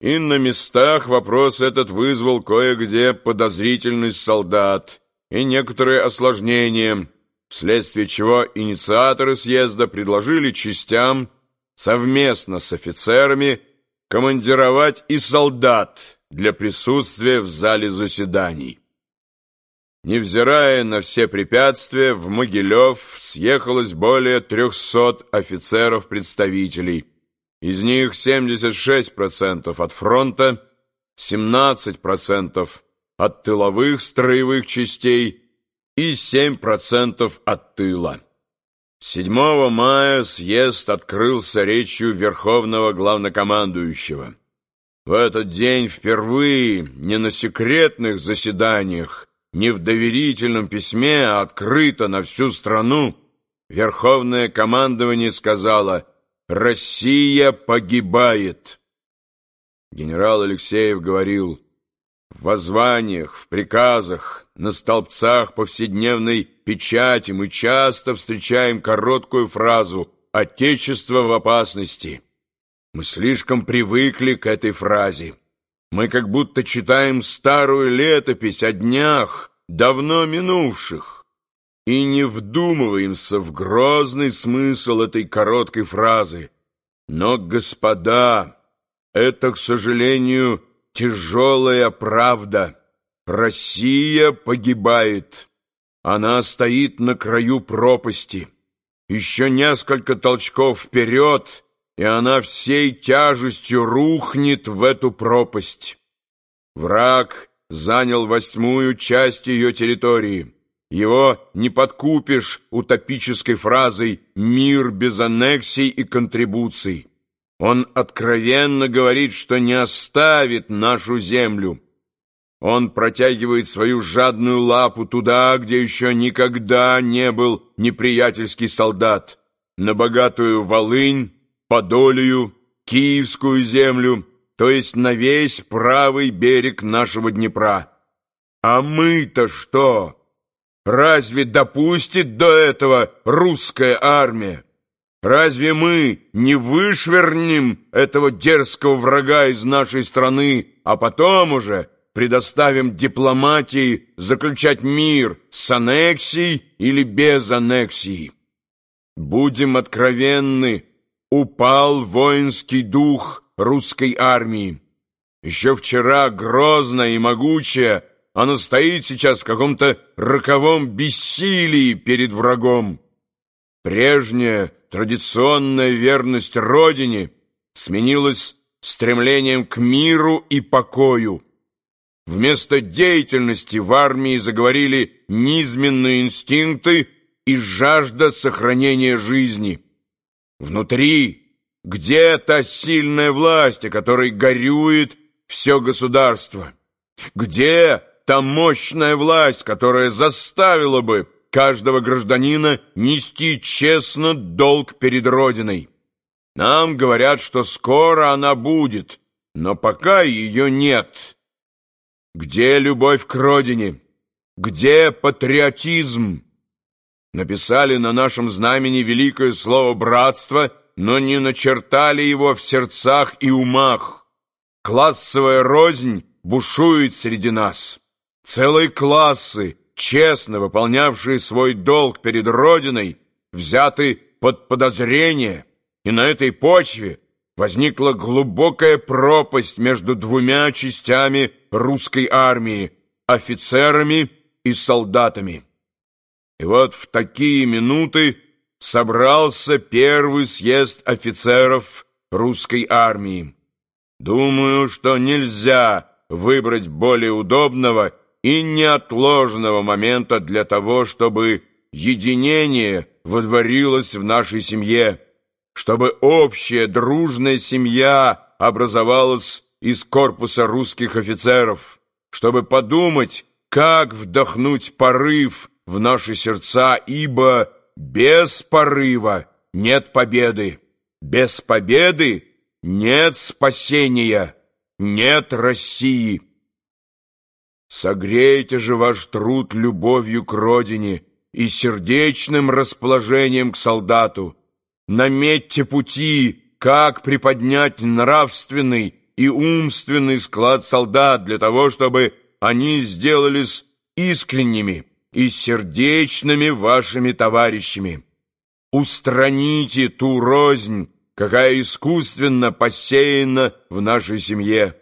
и на местах вопрос этот вызвал кое-где подозрительность солдат и некоторые осложнения, вследствие чего инициаторы съезда предложили частям совместно с офицерами командировать и солдат для присутствия в зале заседаний. Невзирая на все препятствия, в Могилев съехалось более трехсот офицеров-представителей. Из них 76% от фронта, 17% от тыловых строевых частей и 7% от тыла. 7 мая съезд открылся речью Верховного Главнокомандующего. В этот день впервые не на секретных заседаниях, не в доверительном письме, а открыто на всю страну, Верховное командование сказало «Россия погибает». Генерал Алексеев говорил «В воззваниях, в приказах, на столбцах повседневной печати мы часто встречаем короткую фразу «Отечество в опасности». Мы слишком привыкли к этой фразе». Мы как будто читаем старую летопись о днях, давно минувших, и не вдумываемся в грозный смысл этой короткой фразы. Но, господа, это, к сожалению, тяжелая правда. Россия погибает. Она стоит на краю пропасти. Еще несколько толчков вперед — и она всей тяжестью рухнет в эту пропасть. Враг занял восьмую часть ее территории. Его не подкупишь утопической фразой «мир без аннексий и контрибуций». Он откровенно говорит, что не оставит нашу землю. Он протягивает свою жадную лапу туда, где еще никогда не был неприятельский солдат, на богатую Волынь, Подолию, Киевскую землю, то есть на весь правый берег нашего Днепра. А мы-то что? Разве допустит до этого русская армия? Разве мы не вышвернем этого дерзкого врага из нашей страны, а потом уже предоставим дипломатии заключать мир с аннексией или без аннексии? Будем откровенны, упал воинский дух русской армии. Еще вчера грозная и могучая, она стоит сейчас в каком-то роковом бессилии перед врагом. Прежняя традиционная верность Родине сменилась стремлением к миру и покою. Вместо деятельности в армии заговорили низменные инстинкты и жажда сохранения жизни – Внутри, где та сильная власть, о которой горюет все государство? Где та мощная власть, которая заставила бы каждого гражданина нести честно долг перед Родиной? Нам говорят, что скоро она будет, но пока ее нет. Где любовь к Родине? Где патриотизм? написали на нашем знамени великое слово «братство», но не начертали его в сердцах и умах. Классовая рознь бушует среди нас. Целые классы, честно выполнявшие свой долг перед Родиной, взяты под подозрение, и на этой почве возникла глубокая пропасть между двумя частями русской армии, офицерами и солдатами. И вот в такие минуты собрался первый съезд офицеров русской армии. Думаю, что нельзя выбрать более удобного и неотложного момента для того, чтобы единение водворилось в нашей семье, чтобы общая дружная семья образовалась из корпуса русских офицеров, чтобы подумать, как вдохнуть порыв в наши сердца, ибо без порыва нет победы, без победы нет спасения, нет России. Согрейте же ваш труд любовью к родине и сердечным расположением к солдату. Наметьте пути, как приподнять нравственный и умственный склад солдат для того, чтобы они сделались искренними и сердечными вашими товарищами. Устраните ту рознь, какая искусственно посеяна в нашей семье.